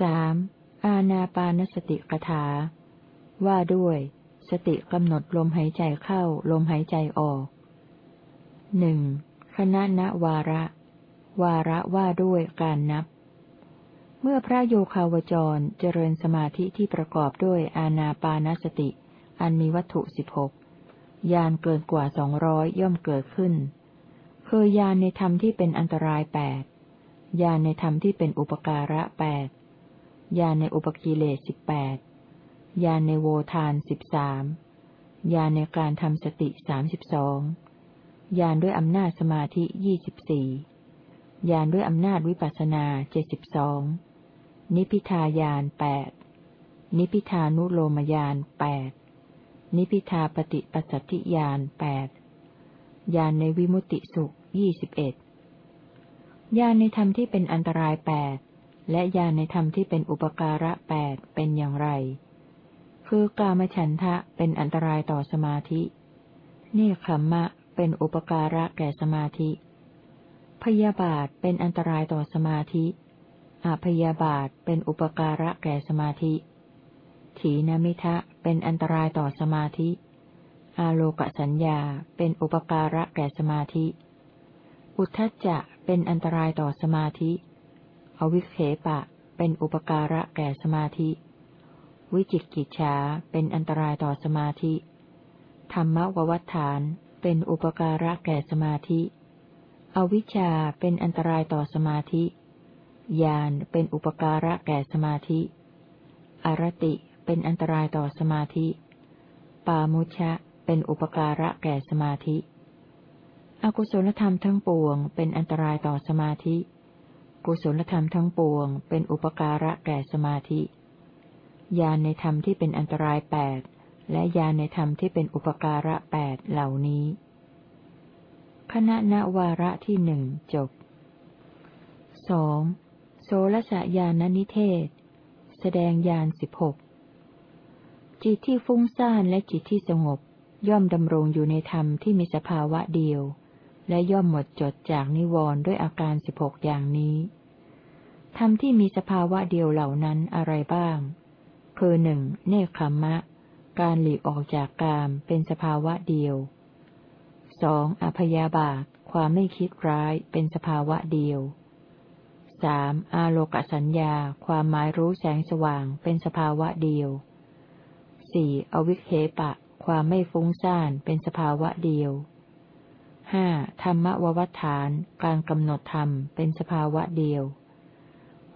สามอาณาปานสติกถา ว่าด้วย สติกำหนดลมหายใจเข้าลมหายใจออกหนึ่งคณะนวาระ วาระว่าด้วยการนับ เมื่อพระโยคาวจรเจริญสมาธิที่ประกอบด้วยอาณาปานสติ อันมีวัตถุสิบหกยานเกินกว่าสองร้อยย่อมเกิดขึ้น คือยานในธรรมที่เป็นอันตรายแปดยานในธรรมที่เป็นอุปการะแปด ยานในอุปกิเลสสิบแปดยานในโวทานสิบสามยานในการทำสติสามสิบสองยานด้วยอำนาจสมาธิยี่สิบสี่ยานด้วยอำนาจวิปัสนาเจ็ดสิบสองนิพิทายานแปดนิพิทานุโลมยานแปดนิพิทาปฏิปัสสติยานแปดยานในวิมุติสุขยี่สิบเอ็ดยานในธรรมที่เป็นอันตรายแปด และญาณในธรรมที่เป็นอุปการะแปดเป็นอย่างไร คือกามฉันทะเป็นอันตรายต่อสมาธิ เนคขมมะเป็นอุปการะแก่สมาธิ พยาบาทเป็นอันตรายต่อสมาธิอาพยาบาทเป็นอุปการะแก่สมาธิ ถีนมิทะเป็นอันตรายต่อสมาธิ อาโลกสัญญาเป็นอุปการะแก่สมาธิ อุทธัจจะเป็นอันตรายต่อสมาธิ อวิเคปะ เป็นอุปการะแก่สมาธิ วิจิกิจฉาเป็นอันตรายต่อสมาธิ ธรรมววัฏฐาน เป็นอุปการะแก่สมาธิ อวิชชาเป็นอันตรายต่อสมาธิญาณเป็นอุปการะแก่สมาธิอรติเป็นอันตรายต่อสมาธิ ปามุชะเป็นอุปการะแก่สมาธิ อกุศลธรรมทั้งปวงเป็นอันตรายต่อสมาธิ กุศลธรรมทั้งปวง เป็นอุปการะแก่สมาธิ ญาณในธรรมที่เป็นอันตรายแปดและญาณในธรรมที่เป็นอุปการะแปดเหล่านี้คณะนวาระที่หนึ่งจบสองโสรสยานนิเทศ แสดงญาณสิบหกจิตที่ฟุ้งซ่านและจิตที่สงบ ย่อมดำรงอยู่ในธรรมที่มีสภาวะเดียว และย่อมหมดจดจากนิวรณ์ด้วยอาการสิบหกอย่างนี้ธรรมที่มีสภาวะเดียวเหล่านั้นอะไรบ้าง คือหนึ่งเนคขมมะ การหลีกออกจากกามเป็นสภาวะเดียวสองอภยาบาท ความไม่คิดร้ายเป็นสภาวะเดียวสามอาโลกสัญญา ความหมายรู้แสงสว่างเป็นสภาวะเดียวสี่อวิเคปะ ความไม่ฟุ้งซ่านเป็นสภาวะเดียว ห้าธรรมววัฏฐาน การกำหนดธรรม เป็นสภาวะเดียว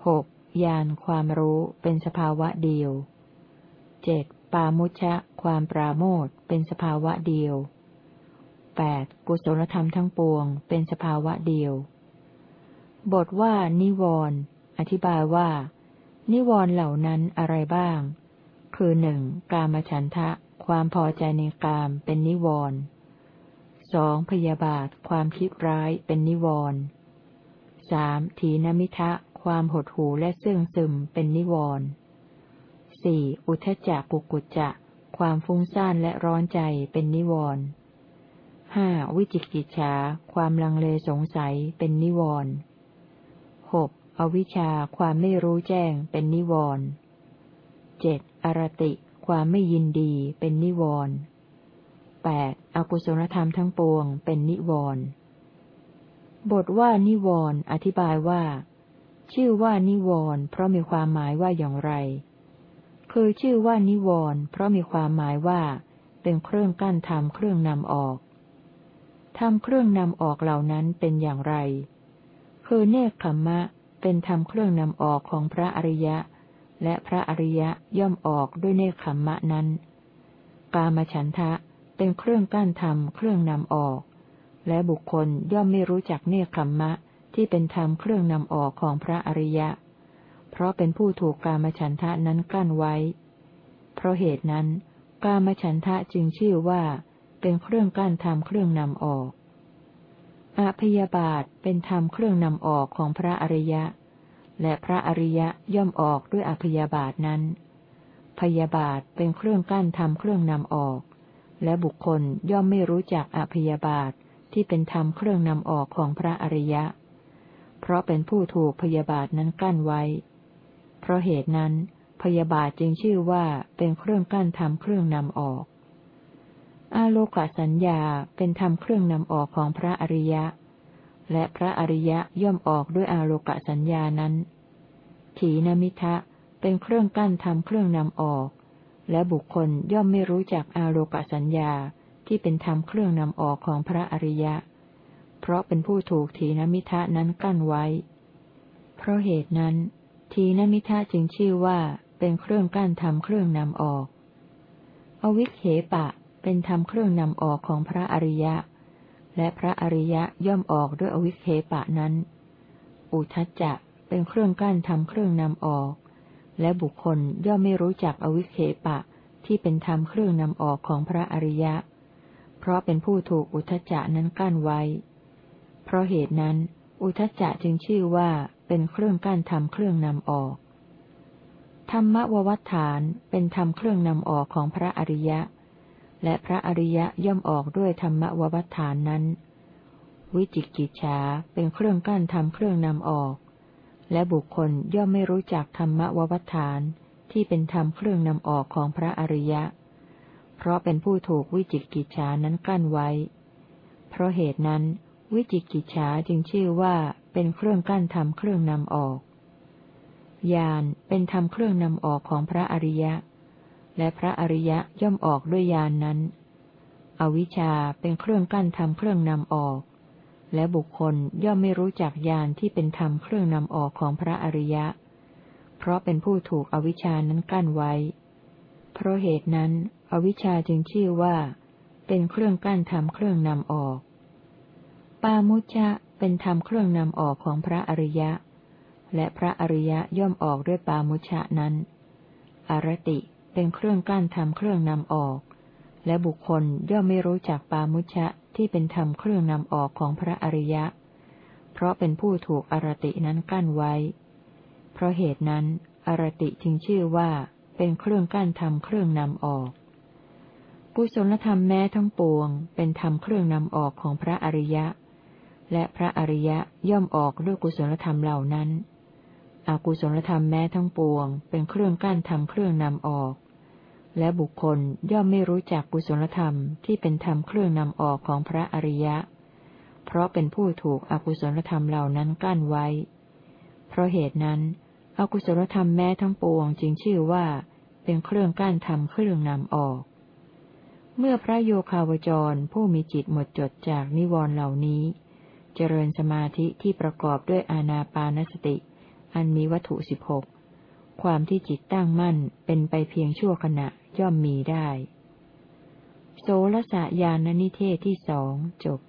หกญาณความรู้เป็นสภาวะเดียวเจ็ดปามุชะ ความปราโมทเป็นสภาวะเดียวแปดกุศลธรรมทั้งปวง เป็นสภาวะเดียว บทว่า นิวรณ์อธิบายว่า นิวรณ์เหล่านั้นอะไรบ้าง คือหนึ่งกามฉันทะ ความพอใจในกามเป็นนิวรณ์ สองพยาบาท ความคิดร้ายเป็นนิวรณ์สามถีนมิทะ ความหดหูและเสื่องซึมเป็นนิวรณ์สี่อุทจจะกุกุจจะ ความฟุ้งซ่านและร้อนใจเป็นนิวรณ์ห้าวิจิกิจฉา ความลังเลสงสัยเป็นนิวรณ์หกอวิชชาความไม่รู้แจ้งเป็นนิวรณ์เจ็ดอรติ ความไม่ยินดีเป็นนิวรณ์ แปดอกุศลธรรมทั้งปวง เป็นนิวรณ์บทว่านิวรณ์อธิบายว่า ชื่อว่านิวรณ์เพราะมีความหมายว่าอย่างไร คือชื่อว่านิวรณ์เพราะมีความหมายว่า เป็นเครื่องกั้นทำเครื่องนำออกทำเครื่องนำออกเหล่านั้นเป็นอย่างไร คือเนคขมมะ เป็นทำเครื่องนำออกของพระอริยะ และพระอริยะย่อมออกด้วยเนคขมมะนั้น กามฉันทะ เป็นเครื่องกั้นธรรมเครื่องนำออก และบุคคลย่อมไม่รู้จักเนคขมมะที่เป็นธรรมเครื่องนำออกของพระอริยะ เพราะเป็นผู้ถูกกามฉันทะนั้นกั้นไว้ เพราะเหตุนั้น กามฉันทะจึงชื่อว่า เป็นเครื่องกั้นธรรมเครื่องนำออกอพยาบาทเป็นธรรมเครื่องนำออกของพระอริยะ และพระอริยะย่อมออกด้วยอพยาบาทนั้น พยาบาทเป็นเครื่องกั้นธรรมเครื่องนำออก และบุคคลย่อมไม่รู้จักอภยาบาทที่เป็นธรรมเครื่องนำออกของพระอริยะ เพราะเป็นผู้ถูกพยาบาทนั้นกั้นไว้ เพราะเหตุนั้น พยาบาทจึงชื่อว่าเป็นเครื่องกั้นทำเครื่องนำออก อาโลกสัญญาเป็นทำเครื่องนำออกของพระอริยะ และพระอริยะย่อมออกด้วยอาโลกสัญญานั้น ถีนมิทะเป็นเครื่องกั้นทำเครื่องนำออก และบุคคลย่อมไม่รู้จักอาโลกสัญญาที่เป็นธรรมเครื่องนำออกของพระอริยะ เพราะเป็นผู้ถูกถีนมิทะนั้นกั้นไว้ เพราะเหตุนั้น ทีนมิทะจึงชื่อว่าเป็นเครื่องกั้นทำเครื่องนำออก อวิเคปะเป็นธรรมเครื่องนำออกของพระอริยะ และพระอริยะย่อมออกด้วยอวิเคปะนั้น อุทัจจะเป็นเครื่องกั้นทำเครื่องนำออก และบุคคลย่อมไม่รู้จักอวิเคปะ ที่เป็นธรรมเครื่องนำออกของพระอริยะ เพราะเป็นผู้ถูกอุทจจะนั้นกั้นไว้ เพราะเหตุนั้น อุทจจะจึงชื่อว่าเป็นเครื่องกั้นทำเครื่องนำออก ธรรมววัฏฐานเป็นธรรมเครื่องนำออกของพระอริยะ และพระอริยะย่อมออกด้วยธรรมววัฏฐานนั้น วิจิกิจฉาเป็นเครื่องกั้นทำเครื่องนำออก และบุคคลย่อมไม่รู้จักธรรมววัฏฐาน ที่เป็นธรรมเครื่องนำออกของพระอริยะ เพราะเป็นผู้ถูกวิจิกิจฉานั้นกั้นไว้ เพราะเหตุนั้น วิจิกิจฉาจึงชื่อว่าเป็นเครื่องกั้นทำเครื่องนำออกญาณเป็นทำเครื่องนำออกของพระอริยะ และพระอริยะย่อมออกด้วยญาณนนั้น อวิชชาเป็นเครื่องกั้นทำเครื่องนำออก และบุคคลย่อมไม่รู้จักญาณที่เป็นธรรมเครื่องนำออกของพระอริยะ เพราะเป็นผู้ถูกอวิชานั้นกั้นไว้ เพราะเหตุนั้น อวิชชาจึงชื่อว่า เป็นเครื่องกั้นทำเครื่องนำออก ปามุชะเป็นธรรมเครื่องนำออกของพระอริยะ และพระอริยะย่อมออกด้วยปามุชะนั้น อารติเป็นเครื่องกั้นทำเครื่องนำออก และบุคคลย่อมไม่รู้จักปามุชะ ที่เป็นธรรมเครื่องนำออกของพระอริยะ เพราะเป็นผู้ถูกอารตินั้นกั้นไว้ เพราะเหตุนั้นอารติจึงชื่อว่าเป็นเครื่องกั้นทำเครื่องนำออกกุศลธรรมแม้ทั้งปวง เป็นธรรมเครื่องนำออกของพระอริยะ และพระอริยะย่อมออกด้วยกุศลธรรมเหล่านั้น อกุศลธรรมแม้ทั้งปวง เป็นเครื่องกั้นทำเครื่องนำออก และบุคคลย่อมไม่รู้จักกุศลธรรมที่เป็นธรรมเครื่องนำออกของพระอริยะ เพราะเป็นผู้ถูกอกุศลธรรมเหล่านั้นกั้นไว้ เพราะเหตุนั้น อกุศลธรรมแม้ทั้งปวงจึงชื่อว่า เป็นเครื่องกั้นทำเครื่องนำออก เมื่อพระโยคาวจรผู้มีจิตหมดจดจากนิวรณ์เหล่านี้ เจริญสมาธิที่ประกอบด้วยอาณาปานสติ อันมีวัตถุสิบหกความที่จิตตั้งมั่นเป็นไปเพียงชั่วขณะ ย่อมมีได้ โสรสยานนิเทศที่สองจบ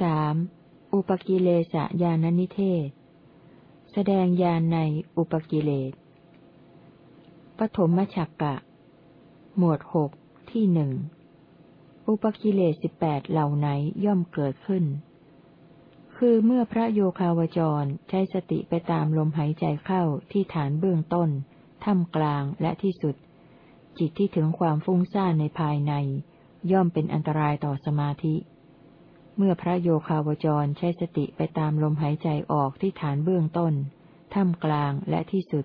สามอุปกิเลสยานนิเทศ แสดงยานในอุปกิเลสปฐมฉักกะ หมวดหกที่หนึ่งอุปกิเลสสิบแปดเหล่าไหนย่อมเกิดขึ้น คือเมื่อพระโยคาวจรใช้สติไปตามลมหายใจเข้าที่ฐานเบื้องต้นท่ามกลางและที่สุด จิตที่ถึงความฟุ้งซ่านในภายใน ย่อมเป็นอันตรายต่อสมาธิ เมื่อพระโยคาวจรใช้สติไปตามลมหายใจออกที่ฐานเบื้องต้น ท่ามกลางและที่สุด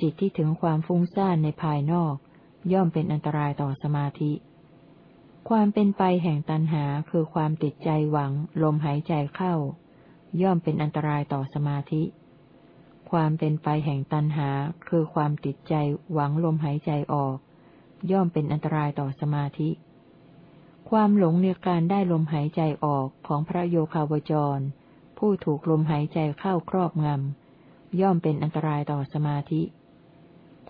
จิตที่ถึงความฟุ้งซ่านในภายนอก ย่อมเป็นอันตรายต่อสมาธิ ความเป็นไปแห่งตันหาคือความติดใจหวัง ลมหายใจเข้า ย่อมเป็นอันตรายต่อสมาธิ ความเป็นไปแห่งตันหาคือความติดใจหวังลมหายใจออก ย่อมเป็นอันตรายต่อสมาธิ ความหลงในการได้ลมหายใจออกของพระโยคาวจร ผู้ถูกลมหายใจเข้าครอบงำ ย่อมเป็นอันตรายต่อสมาธิ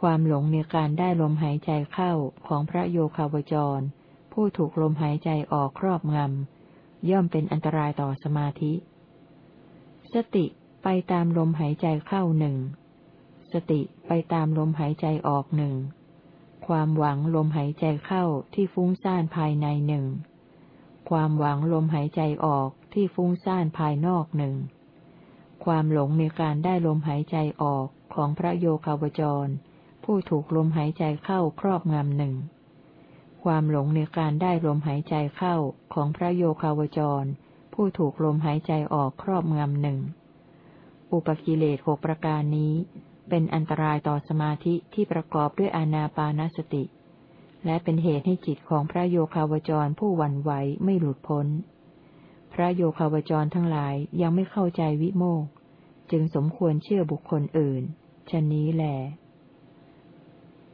ความหลงในการได้ลมหายใจเข้าของพระโยคาวจร ผู้ถูกลมหายใจออกครอบงำ ย่อมเป็นอันตรายต่อสมาธิ สติ ไปตามลมหายใจเข้าหนึ่ง สติไปตามลมหายใจออกหนึ่ง ความหวังลมหายใจเข้าที่ฟุ้งซ่านภายในหนึ่ง ความหวังลมหายใจออกที่ฟุ้งซ่านภายนอกหนึ่ง ความหลงในการได้ลมหายใจออกของพระโยคาวจร ผู้ถูกลมหายใจเข้าครอบงำหนึ่ง ความหลงในการได้ลมหายใจเข้าของพระโยคาวจร ผู้ถูกลมหายใจออกครอบงำหนึ่ง อุปกิเลสหกประการนี้ เป็นอันตรายต่อสมาธิที่ประกอบด้วยอานาปานสติ และเป็นเหตุให้จิตของพระโยคาวจรผู้หวั่นไหวไม่หลุดพ้น พระโยคาวจรทั้งหลายยังไม่เข้าใจวิโมก จึงสมควรเชื่อบุคคลอื่นชนนี้แหล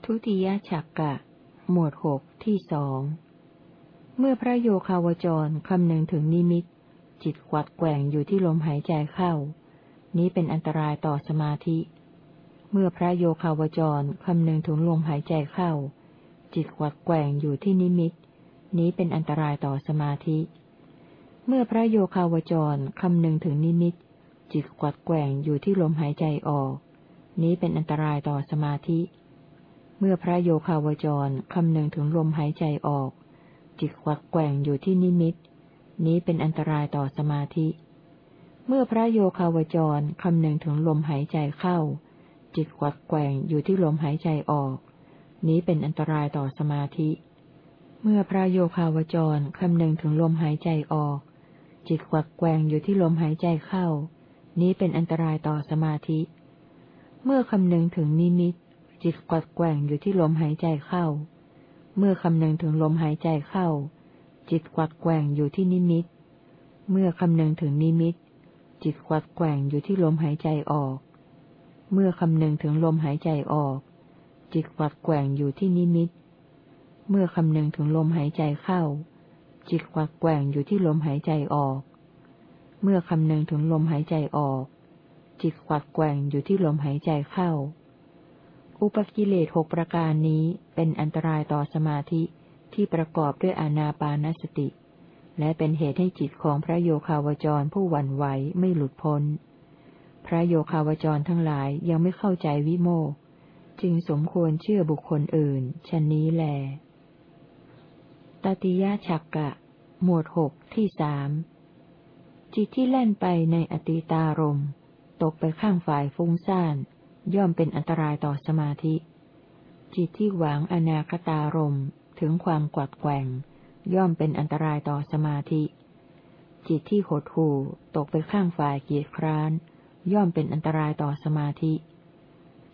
ทุติยฉักกะ หมวดหกที่สองเมื่อพระโยคาวจรคำนึงถึงนิมิตจิตกวัดแกว่งอยู่ที่ลมหายใจเข้า นี้เป็นอันตรายต่อสมาธิ เมื่อพระโยคาวจรคำนึงถึงลมหายใจเข้า จิตกวัดแกว่งอยู่ที่นิมิต นี้เป็นอันตรายต่อสมาธิ เมื่อพระโยคาวจรคำนึงถึงนิมิต จิตกวัดแกว่งอยู่ที่ลมหายใจออก นี้เป็นอันตรายต่อสมาธิ เมื่อพระโยคาวจรคำนึงถึงลมหายใจออก จิตควักแกว่งอยู่ที่นิมิต นี้เป็นอันตรายต่อสมาธิ เมื่อพระโยคาวจรคำนึงถึงลมหายใจเข้า จิตควักแกว่งอยู่ที่ลมหายใจออก นี้เป็นอันตรายต่อสมาธิ เมื่อพระโยคาวจรคำนึงถึงลมหายใจออก จิตควักแกว่งอยู่ที่ลมหายใจเข้า นี้เป็นอันตรายต่อสมาธิ เมื่อคำนึงถึงนิมิต จิตกวัดแกว่งอยู่ที่ลมหายใจเข้า เมื่อคำนึงถึงลมหายใจเข้า จิตกวัดแกว่งอยู่ที่นิมิต เมื่อคำนึงถึงนิมิต จิตกวัดแกว่งอยู่ที่ลมหายใจออก เมื่อคำนึงถึงลมหายใจออก จิตกวัดแกว่งอยู่ที่นิมิต เมื่อคำนึงถึงลมหายใจเข้า จิตกวัดแกว่งอยู่ที่ลมหายใจออก เมื่อคำนึงถึงลมหายใจออก จิตกวัดแกว่งอยู่ที่ลมหายใจเข้า อุปกิเลสหกประการนี้เป็นอันตรายต่อสมาธิที่ประกอบด้วยอานาปานสติ และเป็นเหตุให้จิตของพระโยคาวจรผู้หวั่นไหวไม่หลุดพ้น พระโยคาวจรทั้งหลายยังไม่เข้าใจวิโมกจึงสมควรเชื่อบุคคลอื่นชนนี้แล ตติยะฉักกะ หมวดหกที่สามจิตที่แล่นไปในอติตารมตกไปข้างฝ่ายฟุ้งซ่าน ย่อมเป็นอันตรายต่อสมาธิ จิตที่หวังอนาคตารมถึงความกวัดแกว่ง ย่อมเป็นอันตรายต่อสมาธิ จิตที่หดหู่ตกไปข้างฝ่ายเกียรคร้าน ย่อมเป็นอันตรายต่อสมาธิ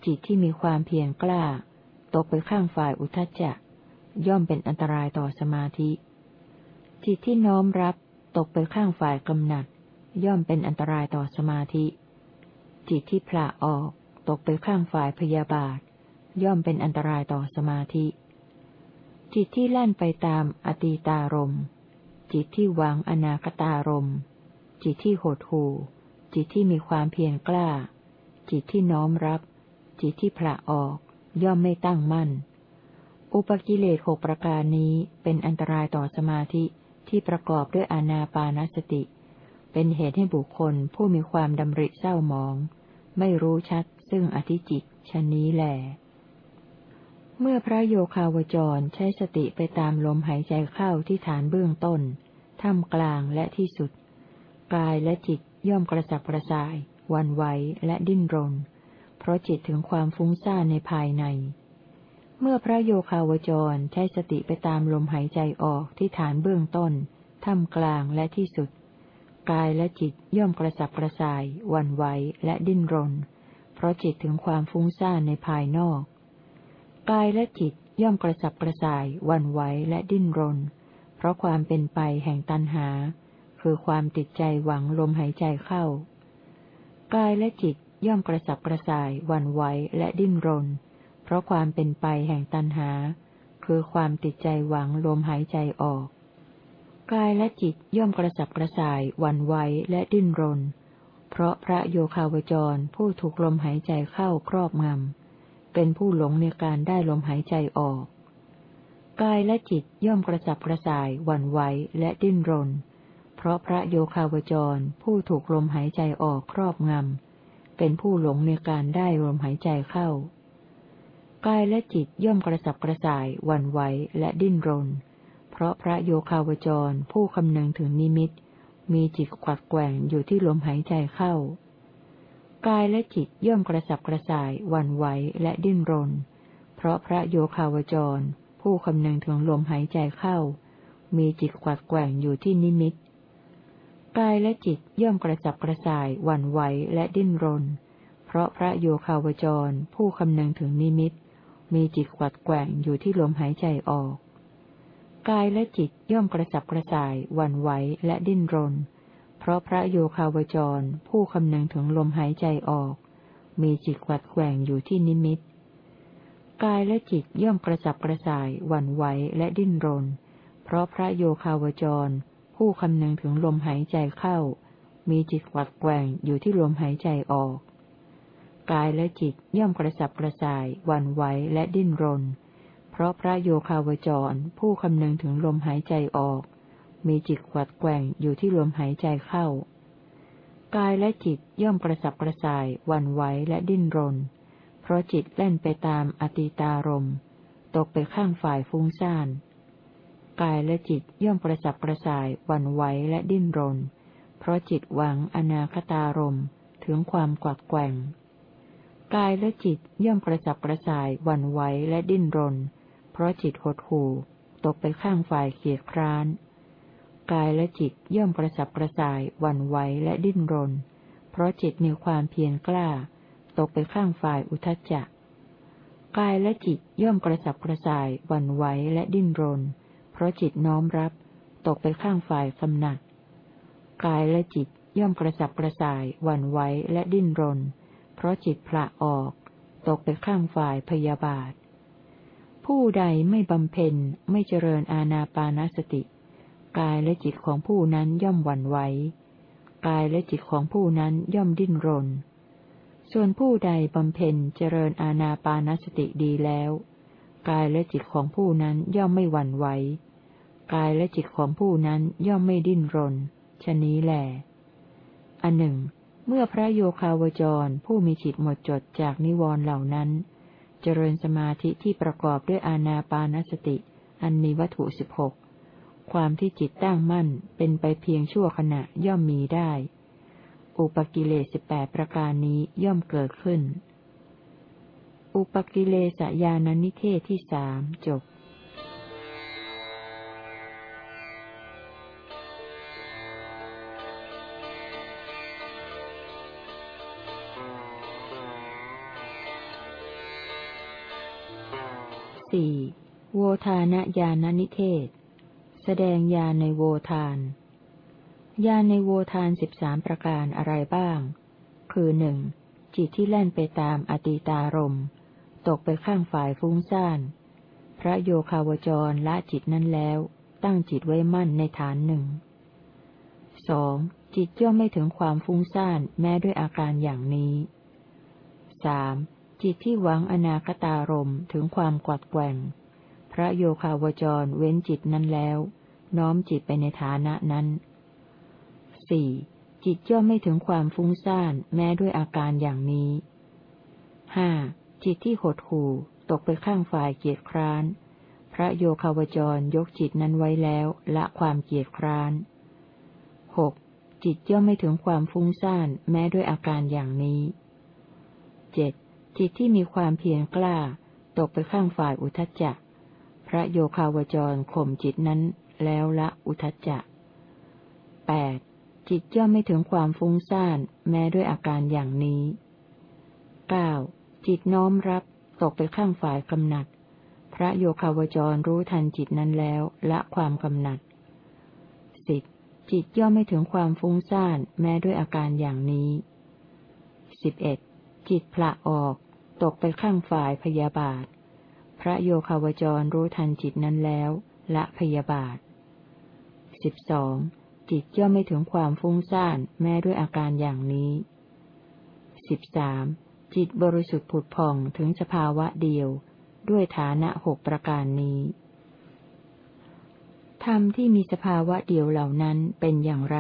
จิตที่มีความเพียรกล้า ตกไปข้างฝ่ายอุทจจะ ย่อมเป็นอันตรายต่อสมาธิ จิตที่น้อมรับตกไปข้างฝ่ายกำหนัด ย่อมเป็นอันตรายต่อสมาธิ จิตที่ผละออก ตกไปข้างฝ่ายพยาบาท ย่อมเป็นอันตรายต่อสมาธิ จิตที่แล่นไปตามอตีตารมจิตที่วางอนาคตารมจิตที่โหดหูจิตที่มีความเพียรกล้า จิตที่น้อมรับ จิตที่ผละออก ย่อมไม่ตั้งมั่น อุปกิเลสหกประการนี้เป็นอันตรายต่อสมาธิที่ประกอบด้วยอานาปานสติ เป็นเหตุให้บุคคลผู้มีความดำริเศร้าหมอง ไม่รู้ชัดซึ่งอธิจิตชนนี้แหละ เมื่อพระโยคาวจรใช้สติไปตามลมหายใจเข้าที่ฐานเบื้องต้น ท่ามกลางและที่สุด กายและจิตย่อมกระสับกระส่าย วันไหวและดิ้นรน เพราะจิตถึงความฟุ้งซ่านในภายใน เมื่อพระโยคาวจรใช้สติไปตามลมหายใจออกที่ฐานเบื้องต้น ท่ามกลางและที่สุด กายและจิตย่อมกระสับกระส่าย วันไหวและดิ้นรน เพราะจิตถึงความฟุ้งซ่านในภายนอก กายและจิตย่อมกระสับกระส่ายวันไหวและดิ้นรน เพราะความเป็นไปแห่งตันหา คือความติดใจหวังลมหายใจเข้า กายและจิตย่อมกระสับกระส่ายวันไหวและดิ้นรน เพราะความเป็นไปแห่งตันหา คือความติดใจหวังลมหายใจออก กายและจิตย่อมกระสับกระส่ายวันไหวและดิ้นรน เพราะพระโยคาวจรผู้ถูกลมหายใจเข้าครอบงำ เป็นผู้หลงในการได้ลมหายใจออก กายและจิตย่อมกระสับกระส่ายหวั่นไหวและดิ้นรน เพราะพระโยคาวจรผู้ถูกลมหายใจออกครอบงำ เป็นผู้หลงในการได้ลมหายใจเข้า กายและจิตย่อมกระสับกระส่ายหวั่นไหวและดิ้นรน เพราะพระโยคาวจรผู้คำนึงถึงนิมิต มีจิตกวัดแกว่งอยู่ที่ลมหายใจเข้า กายและจิตย่อมกระสับกระส่ายวันไหวและดิ้นรน เพราะพระโยคาวจร ผู้คำนึงถึงลมหายใจเข้า มีจิตกวัดแกว่งอยู่ที่นิมิตกายและจิตย่อมกระสับกระส่ายวันไหวและดิ้นรน เพราะพระโยคาวจร ผู้คำนึงถึงนิมิต มีจิตกวัดแกว่งอยู่ที่ลมหายใจออกกายและจิตย่อมกระสับกระส่ายวันไหวและดิ้นรนเราะพระโยคาวจร ผู้คำนึงถึงลมหายใจออก มีจิตกวัดแกว่งอยู่ที่นิมิต กายและจิตย่อมกระสับกระส่ายหวั่นไหวและดิ้นรน เพราะพระโยคาวจร ผู้คำนึงถึงลมหายใจเข้า มีจิตกวัดแกว่งอยู่ที่ลมหายใจออก กายและจิตย่อมกระสับกระส่ายหวั่นไหวและดิ้นรน เพราะพระโยคาวจร ผู้คำนึงถึงลมหายใจออก มีจิตกวัดแกว่งอยู่ที่ลมหายใจเข้า กายและจิตย่อมกระสับกระส่ายวันไหวและดิ้นรน เพราะจิตเล่นไปตามอติตารม ตกไปข้างฝ่ายฟุ้งซ่าน กายและจิตย่อมกระสับกระส่ายวันไหวและดิ้นรน เพราะจิตหวังอนาคตารมถึงความกวัดแกว่ง กายและจิตย่อมกระสับกระส่ายวันไหวและดิ้นรน เพราะจิตหดหู่ ตกไปข้างฝ่ายเกียดคร้าน กายและจิตย่อมกระสับกระส่ายหวั่นไหวและดิ้นรน เพราะจิตมีความเพียรกล้า ตกไปข้างฝ่ายอุทจจะ กายและจิตย่อมกระสับกระส่ายหวั่นไหวและดิ้นรน เพราะจิตน้อมรับ ตกไปข้างฝ่ายกำหนัด กายและจิตย่อมกระสับกระส่ายหวั่นไหวและดิ้นรน เพราะจิตพละออก ตกไปข้างฝ่ายพยาบาท ผู้ใดไม่บำเพ็ญไม่เจริญอาณาปานสติ กายและจิตของผู้นั้นย่อมหวั่นไหว กายและจิตของผู้นั้นย่อมดิ้นรน ส่วนผู้ใดบำเพ็ญเจริญอาณาปานสติดีแล้ว กายและจิตของผู้นั้นย่อมไม่หวั่นไหว กายและจิตของผู้นั้นย่อมไม่ดิ้นรน ชนี้แหลอันหนึ่ง เมื่อพระโยคาวจรผู้มีจิตหมดจดจากนิวรณ์เหล่านั้น เจริญสมาธิที่ประกอบด้วยอาณาปานสติ อันมีวัตถุสิบหก ความที่จิตตั้งมั่นเป็นไปเพียงชั่วขณะย่อมมีได้ อุปกิเลสแปดประการนี้ย่อมเกิดขึ้น อุปกิเลสญาณนิเทศที่สามจบสี่โวทานญาณนิเทศ แสดงญาในโวทานญาในโวทานสิบสามประการอะไรบ้าง คือหนึ่งจิตที่แล่นไปตามอติตารม ตกไปข้างฝ่ายฟุ้งซ่าน พระโยคาวจรละจิตนั้นแล้ว ตั้งจิตไว้มั่นในฐานหนึ่งสองจิตย่อมไม่ถึงความฟุ้งซ่านแม้ด้วยอาการอย่างนี้สามจิตที่หวังอนาคตารมถึงความกวัดแกว่ง พระโยคาวจรเว้นจิตนั้นแล้ว น้อมจิตไปในฐานะนั้นสี่จิตย่อมไม่ถึงความฟุ้งซ่านแม้ด้วยอาการอย่างนี้ห้าจิตที่หดหู่ตกไปข้างฝ่ายเกียรคร้าน พระโยคาวจรยกจิตนั้นไว้แล้วละความเกียรคร้านหกจิตย่อมไม่ถึงความฟุ้งซ่านแม้ด้วยอาการอย่างนี้เจ็ดจิตที่มีความเพียรกล้า ตกไปข้างฝ่ายอุทจจะ พระโยคาวจรข่มจิตนั้น แล้วละอุทจจะแปดจิตย่อมไม่ถึงความฟุ้งซ่านแม้ด้วยอาการอย่างนี้เก้าจิตน้อมรับตกไปข้างฝ่ายกำหนัด พระโยคาวจรรู้ทันจิตนั้นแล้วละความกำหนัดสิบจิตย่อมไม่ถึงความฟุ้งซ่านแม้ด้วยอาการอย่างนี้สิบเอ็ดจิตพละออกตกไปข้างฝ่ายพยาบาท พระโยคาวจรรู้ทันจิตนั้นแล้ว ละพยาบาท สิบสองจิตย่อมไม่ถึงความฟุ้งซ่านแม้ด้วยอาการอย่างนี้สิบสามจิตบริสุทธิ์ผุดผ่องถึงสภาวะเดียว ด้วยฐานะหกประการนี้ธรรมที่มีสภาวะเดียวเหล่านั้นเป็นอย่างไร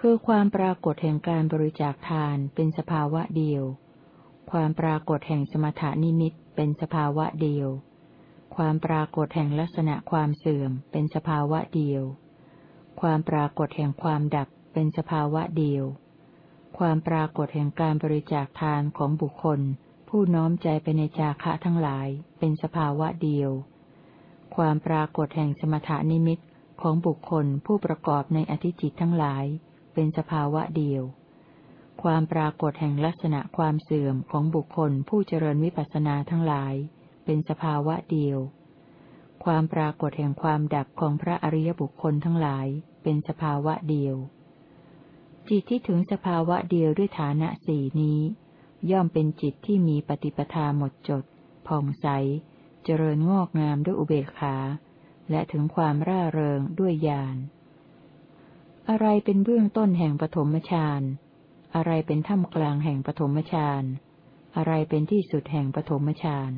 คือความปรากฏแห่งการบริจาคทานเป็นสภาวะเดียว ความปรากฏแห่งสมถานิมิตเป็นสภาวะเดียว ความปรากฏแห่งลักษณะความเสื่อมเป็นสภาวะเดียว ความปรากฏแห่งความดับเป็นสภาวะเดียว ความปรากฏแห่งการบริจาคทานของบุคคล ผู้น้อมใจไปในจาคะทั้งหลาย เป็นสภาวะเดียว ความปรากฏแห่งสมถานิมิตของบุคคลผู้ประกอบในอธิจิตทั้งหลาย เป็นสภาวะเดียว ความปรากฏแห่งลักษณะความเสื่อมของบุคคลผู้เจริญวิปัสสนาทั้งหลาย เป็นสภาวะเดียว ความปรากฏแห่งความดับของพระอริยบุคคลทั้งหลาย เป็นสภาวะเดียว จิตที่ถึงสภาวะเดียวด้วยฐานะสี่นี้ ย่อมเป็นจิตที่มีปฏิปทาหมดจดผ่องใส เจริญงอกงามด้วยอุเบกขา และถึงความร่าเริงด้วยญาณอะไรเป็นเบื้องต้นแห่งปฐมฌานอะไรเป็นท่ามกลางแห่งปฐมฌานอะไรเป็นที่สุดแห่งปฐมฌาน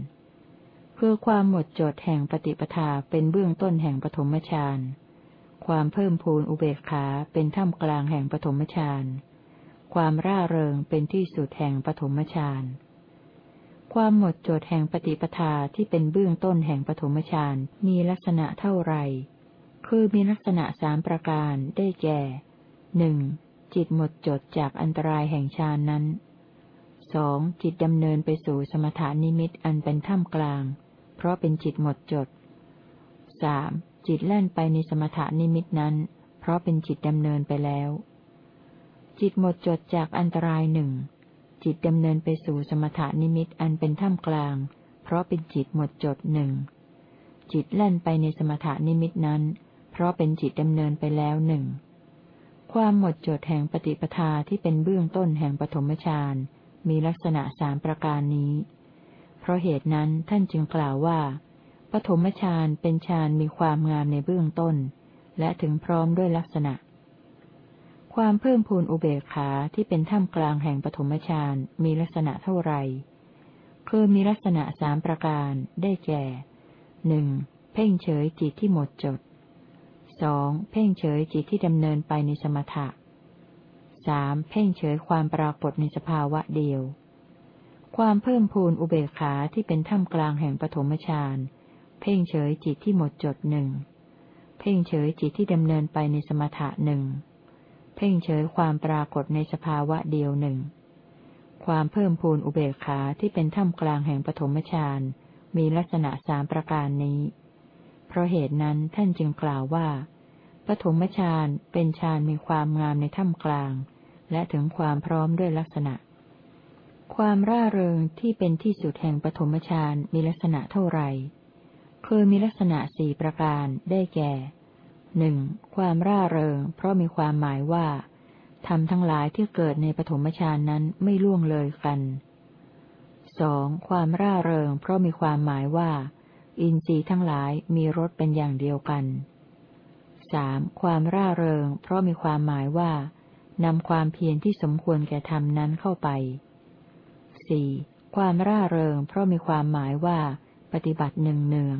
คือความหมดจดแห่งปฏิปทาเป็นเบื้องต้นแห่งปฐมฌาน ความเพิ่มพูนอุเบกขาเป็นท่ามกลางแห่งปฐมฌาน ความร่าเริงเป็นที่สุดแห่งปฐมฌาน ความหมดจดแห่งปฏิปทาที่เป็นเบื้องต้นแห่งปฐมฌานมีลักษณะเท่าไร คือมีลักษณะสามประการได้แก่หนึ่งจิตหมดจดจากอันตรายแห่งฌานนั้นสองจิตดำเนินไปสู่สมถานิมิตอันเป็นถ้ำกลาง เพราะเป็นจิตหมดจดสาม จิตแล่นไปในสมถานิมิตนั้น เพราะเป็นจิตดำเนินไปแล้ว จิตหมดจดจากอันตรายหนึ่ง จิตดำเนินไปสู่สมถานิมิตอันเป็นถ้ำกลาง เพราะเป็นจิตหมดจดหนึ่ง จิตแล่นไปในสมถานิมิตนั้น เพราะเป็นจิตดำเนินไปแล้วหนึ่ง ความหมดจดแห่งปฏิปทาที่เป็นเบื้องต้นแห่งปฐมฌานมีลักษณะสามประการนี้ เพราะเหตุนั้นท่านจึงกล่าวว่า ปฐมฌานเป็นฌานมีความงามในเบื้องต้น และถึงพร้อมด้วยลักษณะ ความเพิ่มพูนอุเบกขาที่เป็นท่ามกลางแห่งปฐมฌานมีลักษณะเท่าไหร่คือมีลักษณะสามประการได้แก่หนึ่งเพ่งเฉยจิตที่หมดจดสองเพ่งเฉยจิตที่ดำเนินไปในสมถะสามเพ่งเฉยความปรากฏในสภาวะเดียว ความเพิ่มพูนอุเบกขาที่เป็นท่ามกลางแห่งปฐมฌาน เพ่งเฉยจิตที่หมดจดหนึ่ง เพ่งเฉยจิตที่ดำเนินไปในสมถะหนึ่ง เพ่งเฉยความปรากฏในสภาวะเดียวหนึ่ง ความเพิ่มพูนอุเบกขาที่เป็นท่ามกลางแห่งปฐมฌานมีลักษณะสามประการนี้ เพราะเหตุนั้นท่านจึงกล่าวว่า ปฐมฌานเป็นฌานมีความงามในถ้ำกลาง และถึงความพร้อมด้วยลักษณะ ความร่าเริงที่เป็นที่สุดแห่งปฐมฌานมีลักษณะเท่าไหร่ คือมีลักษณะสี่ประการได้แก่หนึ่งความร่าเริง เพราะมีความหมายว่าทำทั้งหลายที่เกิดในปฐมฌานนั้นไม่ล่วงเลยกันสองความร่าเริง เพราะมีความหมายว่า อินทรีย์ทั้งหลายมีรสเป็นอย่างเดียวกันสามความร่าเริง เพราะมีความหมายว่านำความเพียรที่สมควรแก่ธรรมนั้นเข้าไปสี่ความร่าเริง เพราะมีความหมายว่า ปฏิบัติหนึ่งเนือง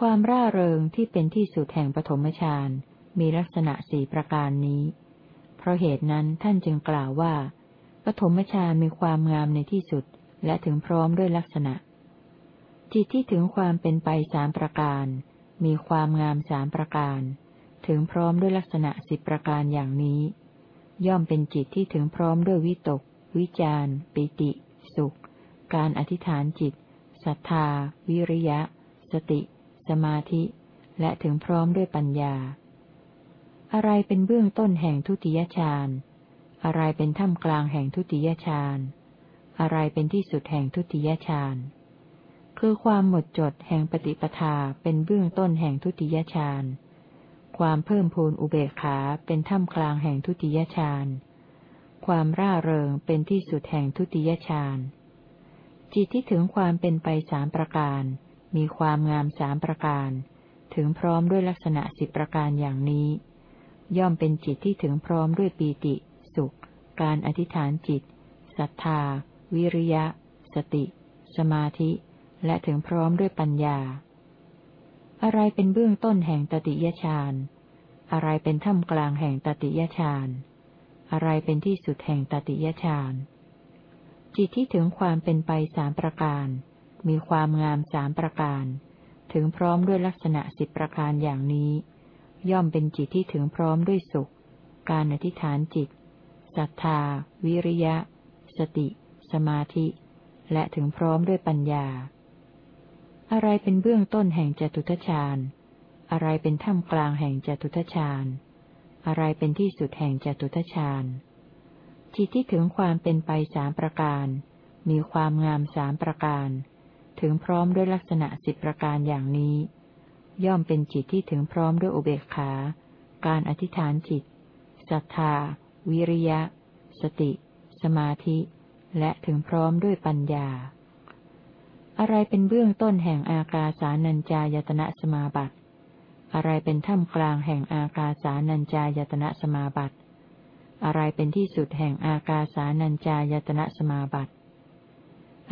ความร่าเริงที่เป็นที่สุดแห่งปฐมฌานมีลักษณะสี่ประการนี้ เพราะเหตุนั้นท่านจึงกล่าวว่า ปฐมฌานมีความงามในที่สุดและถึงพร้อมด้วยลักษณะ จิตที่ถึงความเป็นไปสามประการ มีความงามสามประการ ถึงพร้อมด้วยลักษณะสิบประการอย่างนี้ ย่อมเป็นจิตที่ถึงพร้อมด้วยวิตก วิจารปิติ สุข การอธิษฐานจิต ศรัทธา วิริยะ สติ สมาธิ และถึงพร้อมด้วยปัญญา อะไรเป็นเบื้องต้นแห่งทุติยฌาน อะไรเป็นท่ามกลางแห่งทุติยฌาน อะไรเป็นที่สุดแห่งทุติยฌาน คือความหมดจดแห่งปฏิปทาเป็นเบื้องต้นแห่งทุติยฌาน ความเพิ่มพูนอุเบกขาเป็นท่ามกลางแห่งทุติยฌาน ความร่าเริงเป็นที่สุดแห่งทุติยฌาน จิตที่ถึงความเป็นไปสามประการ มีความงามสามประการ ถึงพร้อมด้วยลักษณะสิบประการอย่างนี้ ย่อมเป็นจิตที่ถึงพร้อมด้วยปีติ สุข การอธิษฐานจิตศรัทธา วิริยะ สติ สมาธิ และถึงพร้อมด้วยปัญญา อะไรเป็นเบื้องต้นแห่งตติยฌาน อะไรเป็นท่ามกลางแห่งตติยฌาน อะไรเป็นที่สุดแห่งตติยฌาน จิตที่ถึงความเป็นไปสามประการ มีความงามสามประการ ถึงพร้อมด้วยลักษณะสิบประการอย่างนี้ ย่อมเป็นจิตที่ถึงพร้อมด้วยสุข การอธิษฐานจิตศรัทธา วิริยะ สติ สมาธิ และถึงพร้อมด้วยปัญญา อะไรเป็นเบื้องต้นแห่งจตุทชาญ อะไรเป็นท่ามกลางแห่งจตุทชาญ อะไรเป็นที่สุดแห่งจตุทชาญ จิตที่ถึงความเป็นไปสามประการ มีความงามสามประการ ถึงพร้อมด้วยลักษณะสิบประการอย่างนี้ ย่อมเป็นจิตที่ถึงพร้อมด้วยอุเบกขา การอธิษฐานจิตศรัทธา วิริยะ สติ สมาธิ และถึงพร้อมด้วยปัญญา อะไรเป็นเบื้องต้นแห่งอากาสานัญจายตนะสมาบัติ อะไรเป็นท่ามกลางแห่งอากาสานัญจายตนะสมาบัติ อะไรเป็นที่สุดแห่งอากาสานัญจายตนะสมาบัติ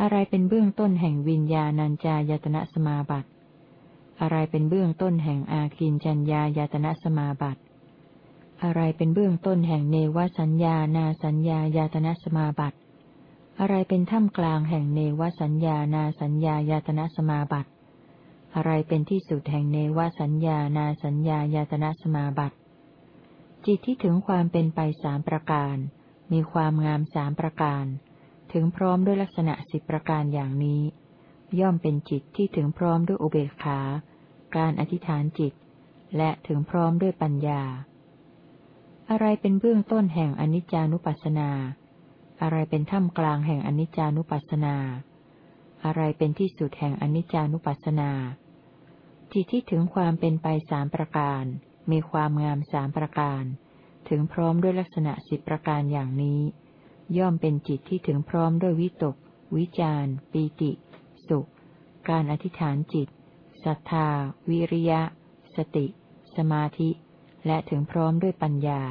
อะไรเป็นเบื้องต้นแห่งวิญญาณัญจายตนะสมาบัติ อะไรเป็นเบื้องต้นแห่งอากินจัญญายตนะสมาบัติ อะไรเป็นเบื้องต้นแห่งเนวสัญญานาสัญญาญาตนะสมาบัติ อะไรเป็นท่ามกลางแห่งเนวสัญญานาสัญญาญาตนะสมาบัติ อะไรเป็นที่สุดแห่งเนวสัญญานาสัญญาญาตนะสมาบัติ จิตที่ถึงความเป็นไปสามประการ มีความงามสามประการ ถึงพร้อมด้วยลักษณะสิบประการอย่างนี้ ย่อมเป็นจิตที่ถึงพร้อมด้วยอุเบกขา การอธิษฐานจิต และถึงพร้อมด้วยปัญญา อะไรเป็นเบื้องต้นแห่งอนิจจานุปัสสนา อะไรเป็นท่ามกลางแห่งอนิจจานุปัสสนา อะไรเป็นที่สุดแห่งอนิจจานุปัสสนา จิตที่ถึงความเป็นไปสามประการ มีความงามสามประการ ถึงพร้อมด้วยลักษณะสิบประการอย่างนี้ ย่อมเป็นจิตที่ถึงพร้อมด้วยวิตก วิจารปีติ สุข การอธิษฐานจิตศรัทธา วิริยะ สติ สมาธิ และถึงพร้อมด้วยปัญญา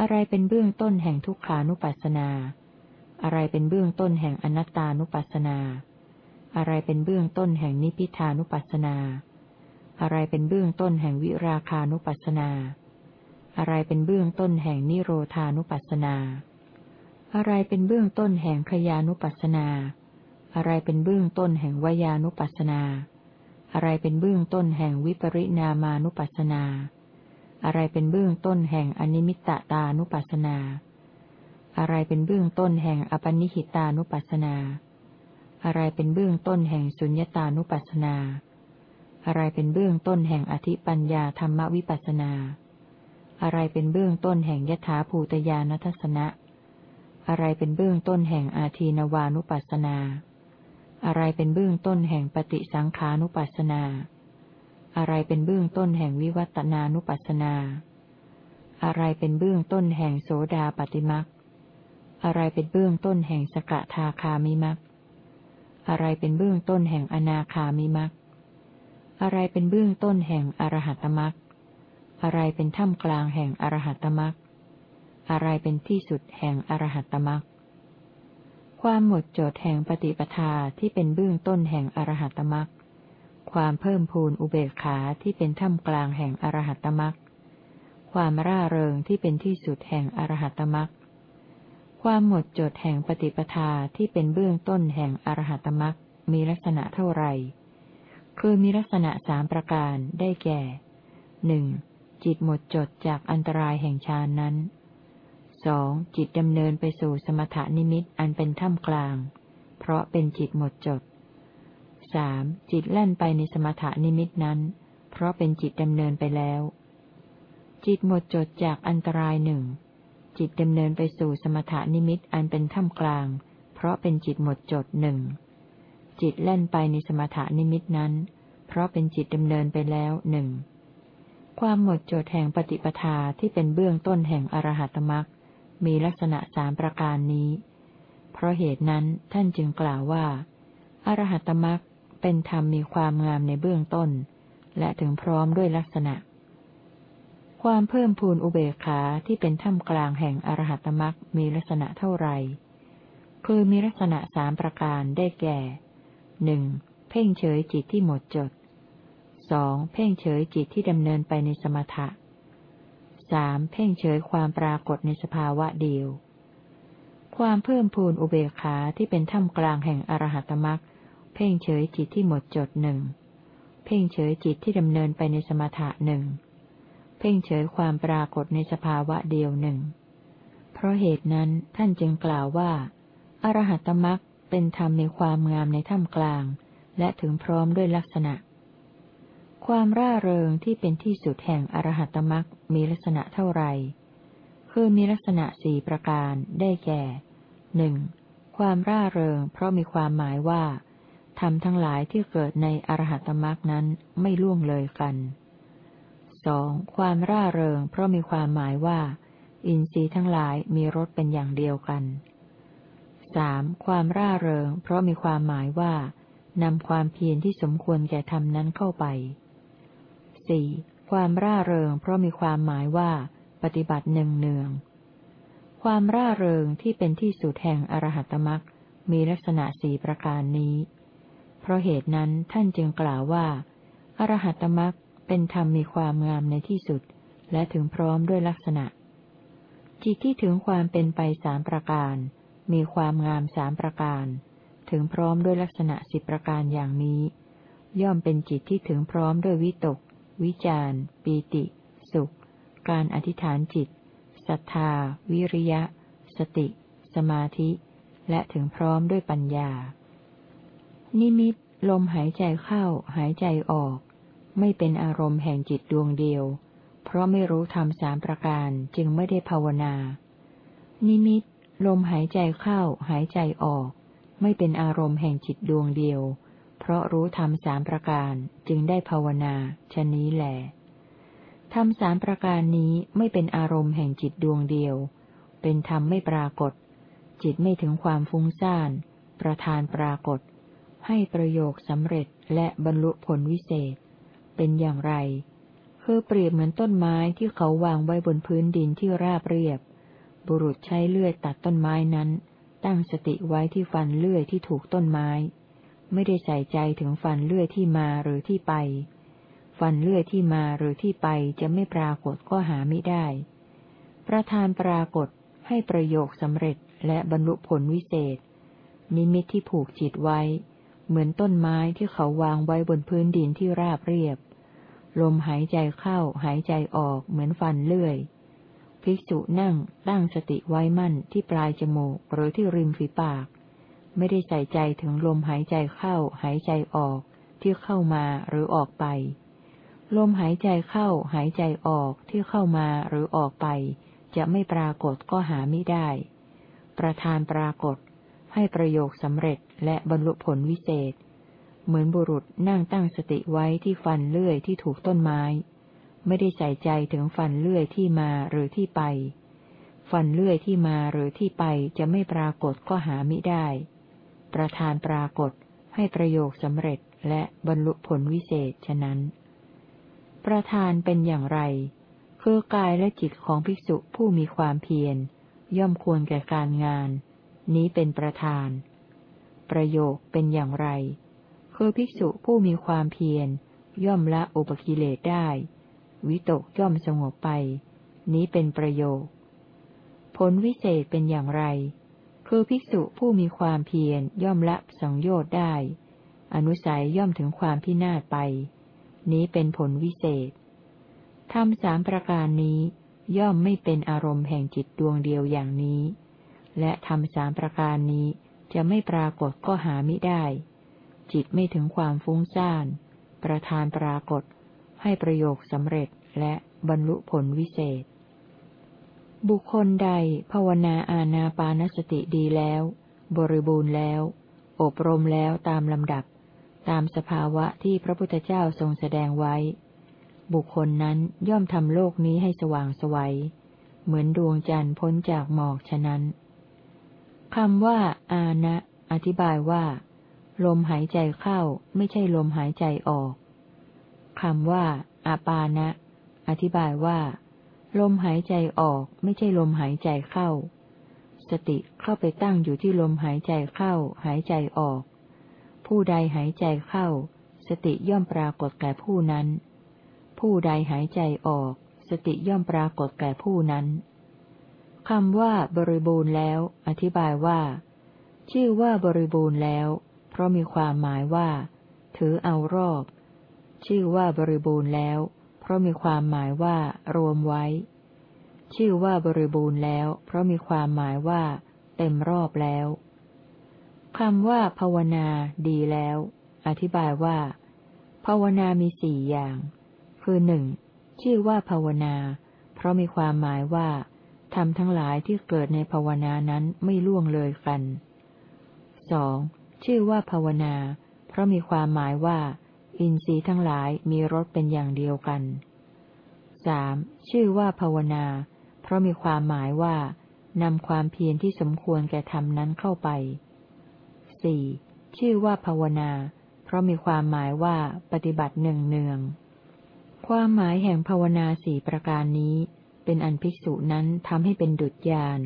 อะไรเป็นเบื้องต้นแห่งทุกขานุปัสสนา อะไรเป็นเบื้องต้นแห่งอนัตตานุปัสสนา อะไรเป็นเบื้องต้นแห่งนิพิทานุปัสสนา อะไรเป็นเบื้องต้นแห่งวิราคานุปัสสนา อะไรเป็นเบื้องต้นแห่งนิโรธานุปัสสนา อะไรเป็นเบื้องต้นแห่งขยานุปัสสนา อะไรเป็นเบื้องต้นแห่งวยานุปัสสนา อะไรเป็นเบื้องต้นแห่งวิปริณามานุปัสสนา อะไรเป็นเบื้องต้นแห่งอนิมิตตตานุปัสสนา อะไรเป็นเบื้องต้นแห่งอปนิหิตานุปัสสนา อะไรเป็นเบื้องต้นแห่งสุญญตานุปัสสนา อะไรเป็นเบื้องต้นแห่งอธิปัญญาธรรมวิปัสนา อะไรเป็นเบื้องต้นแห่งยถาภูตยานัทสนะ อะไรเป็นเบื้องต้นแห่งอาทีนวานุปัสนา อะไรเป็นเบื้องต้นแห่งปฏิสังขานุปัสนา อะไรเป็นเบื้องต้นแห่งวิวัตนานุปัสสนา อะไรเป็นเบื้องต้นแห่งโสดาปฏิมักอะไรเป็นเบื้องต้นแห่งสกทาคามิมักอะไรเป็นเบื้องต้นแห่งอนาคามิมัก อะไรเป็นเบื้องต้นแห่งอรหัตมักอะไรเป็นถ้ำกลางแห่งอรหัตมักอะไรเป็นที่สุดแห่งอรหัตมักความหมดจดแห่งปฏิปทาที่เป็นเบื้องต้นแห่งอรหัตมักความเพิ่มพูนอุเบกขาที่เป็นถ้ำกลางแห่งอรหัตมรักความร่าเริงที่เป็นที่สุดแห่งอรหัตมรักความหมดจดแห่งปฏิปทาที่เป็นเบื้องต้นแห่งอรหัตมรักมีลักษณะเท่าไหร่ คือมีลักษณะสามประการได้แก่หนึ่งจิตหมดจดจากอันตรายแห่งฌานนั้นสองจิตดำเนินไปสู่สมถานิมิตอันเป็นถ้ำกลาง เพราะเป็นจิตหมดจดสามจิตแล่นไปในสมถานิมิตนั้น เพราะเป็นจิตดำเนินไปแล้ว จิตหมดจดจากอันตรายหนึ่งจิตดำเนินไปสู่สมถานิมิตอันเป็นถ้ำกลาง เพราะเป็นจิตหมดจดหนึ่ง จิตแล่นไปในสมถานิมิตนั้น เพราะเป็นจิตดำเนินไปแล้วหนึ่งความหมดจดแห่งปฏิปทาที่เป็นเบื้องต้นแห่งอรหัตมรักมีลักษณะสามประการนี้ เพราะเหตุนั้นท่านจึงกล่าวว่า อรหัตมรักเป็นธรรมมีความงามในเบื้องต้น และถึงพร้อมด้วยลักษณะ ความเพิ่มพูนอุเบกขาที่เป็นถ้ำกลางแห่งอรหัตมรักมีลักษณะเท่าไหร่ คือมีลักษณะสามประการได้แก่ หนึ่งเพ่งเฉยจิตที่หมดจดสองเพ่งเฉยจิตที่ดำเนินไปในสมถะสามเพ่งเฉยความปรากฏในสภาวะเดียว ความเพิ่มพูนอุเบกขาที่เป็นถ้ำกลางแห่งอรหัตมรักเพ่งเฉยจิตที่หมดจดหนึ่งเพ่งเฉยจิตที่ดำเนินไปในสมถะหนึ่งเพ่งเฉยความปรากฏในสภาวะเดียวหนึ่ง เพราะเหตุนั้นท่านจึงกล่าวว่า อรหัตมรัก เป็นธรรมในความงามในถ้ำกลาง และถึงพร้อมด้วยลักษณะ ความร่าเริงที่เป็นที่สุดแห่งอรหัตมรักมีลักษณะเท่าไหร่คือมีลักษณะสี่ประการได้แก่หนึ่งความร่าเริง เพราะมีความหมายว่าทำทั้งหลายที่เกิดในอรหัตมรักนั้นไม่ล่วงเลยกันสองความร่าเริง เพราะมีความหมายว่า อินทรีย์ทั้งหลายมีรสเป็นอย่างเดียวกัน สามความร่าเริง เพราะมีความหมายว่านำความเพียรที่สมควรแก่ธรรมนั้นเข้าไปสี่ความร่าเริง เพราะมีความหมายว่าปฏิบัติหนึ่งเนือง ความร่าเริงที่เป็นที่สุดแห่งอรหัตมรักมีลักษณะสี่ประการนี้ เพราะเหตุนั้นท่านจึงกล่าวว่า อรหัตมรักเป็นธรรมมีความงามในที่สุด และถึงพร้อมด้วยลักษณะ จิตที่ถึงความเป็นไปสามประการ มีความงามสามประการ ถึงพร้อมด้วยลักษณะสิบประการอย่างนี้ ย่อมเป็นจิตที่ถึงพร้อมด้วยวิตก วิจารปีติ สุข การอธิษฐานจิตศรัทธา วิริยะ สติ สมาธิ และถึงพร้อมด้วยปัญญา นิมิต ลมหายใจเข้า หายใจออก ไม่เป็นอารมณ์แห่งจิตดวงเดียว เพราะไม่รู้ธรรมสามประการจึงไม่ได้ภาวนา นิมิต ลมหายใจเข้าหายใจออก ไม่เป็นอารมณ์แห่งจิตดวงเดียว เพราะรู้ธรรมสามประการจึงได้ภาวนาชนี้แหลธรรมสามประการนี้ไม่เป็นอารมณ์แห่งจิตดวงเดียว เป็นธรรมไม่ปรากฏ จิตไม่ถึงความฟุ้งซ่าน ประธานปรากฏ ให้ประโยคสำเร็จและบรรลุผลวิเศษ เป็นอย่างไร คือเปรียบเหมือนต้นไม้ที่เขาวางไว้บนพื้นดินที่ราบเรียบ บุรุษใช้เลื่อยตัดต้นไม้นั้น ตั้งสติไว้ที่ฟันเลื่อยที่ถูกต้นไม้ ไม่ได้ใส่ใจถึงฟันเลื่อยที่มาหรือที่ไป ฟันเลื่อยที่มาหรือที่ไปจะไม่ปรากฏก็หาไม่ได้ ประธานปรากฏให้ประโยคสำเร็จและบรรลุผลวิเศษ นิมิตที่ผูกจิตไว้ เหมือนต้นไม้ที่เขาวางไว้บนพื้นดินที่ราบเรียบ ลมหายใจเข้าหายใจออกเหมือนฟันเลื่อย ภิกษุนั่งตั้งสติไว้มั่นที่ปลายจมูกหรือที่ริมฝีปาก ไม่ได้ใส่ใจถึงลมหายใจเข้าหายใจออกที่เข้ามาหรือออกไป ลมหายใจเข้าหายใจออกที่เข้ามาหรือออกไป จะไม่ปรากฏก็หาไม่ได้ ประธานปรากฏ ให้ประโยคสำเร็จและบรรลุผลวิเศษ เหมือนบุรุษนั่งตั้งสติไว้ที่ฟันเลื่อยที่ถูกต้นไม้ ไม่ได้ใส่ใจถึงฟันเลื่อยที่มาหรือที่ไป ฟันเลื่อยที่มาหรือที่ไปจะไม่ปรากฏก็หาม่ได้ ประธานปรากฏให้ประโยคสำเร็จและบรรลุผลวิเศษฉะนั้น ประธานเป็นอย่างไร คือกายและจิตของภิกษุผู้มีความเพียร ย่อมควรแก่การงาน นี้เป็นประธาน ประโยคเป็นอย่างไร คือภิกษุผู้มีความเพียร ย่อมละอุปกิเลสได้ วิตกย่อมสงบไป นี้เป็นประโยชน์ผลวิเศษเป็นอย่างไร คือภิกษุผู้มีความเพียรย่อมละสังโยชน์ได้ อนุสัยย่อมถึงความพินาศไป นี้เป็นผลวิเศษทำสามประการนี้ย่อมไม่เป็นอารมณ์แห่งจิตดวงเดียวอย่างนี้ และทำสามประการนี้จะไม่ปรากฏก็หาไม่ได้ จิตไม่ถึงความฟุ้งซ่าน ประธานปรากฏ ให้ประโยคสำเร็จและบรรลุผลวิเศษ บุคคลใดภาวนาอาณาปานสติดีแล้ว บริบูรณ์แล้ว อบรมแล้วตามลำดับ ตามสภาวะที่พระพุทธเจ้าทรงแสดงไว้ บุคคลนั้นย่อมทำโลกนี้ให้สว่างสวัย เหมือนดวงจันทร์พ้นจากหมอกฉะนั้นคำว่า อาณะอธิบายว่า ลมหายใจเข้าไม่ใช่ลมหายใจออก คำว่าอาปานะ อธิบายว่า ลมหายใจออกไม่ใช่ลมหายใจเข้า สติเข้าไปตั้งอยู่ที่ลมหายใจเข้า หายใจออก ผู้ใดหายใจเข้า สติย่อมปรากฏแก่ผู้นั้น ผู้ใดหายใจออก สติย่อมปรากฏแก่ผู้นั้นคำว่าบริบูรณ์แล้ว อธิบายว่า ชื่อว่าบริบูรณ์แล้ว เพราะมีความหมายว่า ถือเอารอบ ชื่อว่าบริบูรณ์แล้ว เพราะมีความหมายว่า รวมไว้ ชื่อว่าบริบูรณ์แล้ว เพราะมีความหมายว่า เต็มรอบแล้วคำว่าภาวนาดีแล้ว อธิบายว่า ภาวนามีสี่อย่าง คือหนึ่งชื่อว่าภาวนา เพราะมีความหมายว่าทำทั้งหลายที่เกิดในภาวนานั้นไม่ล่วงเลยกันสองชื่อว่าภาวนา เพราะมีความหมายว่า อินทรีย์ทั้งหลายมีรสเป็นอย่างเดียวกันสามชื่อว่าภาวนา เพราะมีความหมายว่านำความเพียรที่สมควรแก่ธรรมนั้นเข้าไปสี่ชื่อว่าภาวนา เพราะมีความหมายว่าปฏิบัติหนึ่งเนือง ความหมายแห่งภาวนาสี่ประการนี้ เป็นอันภิกษุนั้นทำให้เป็นดุจยาน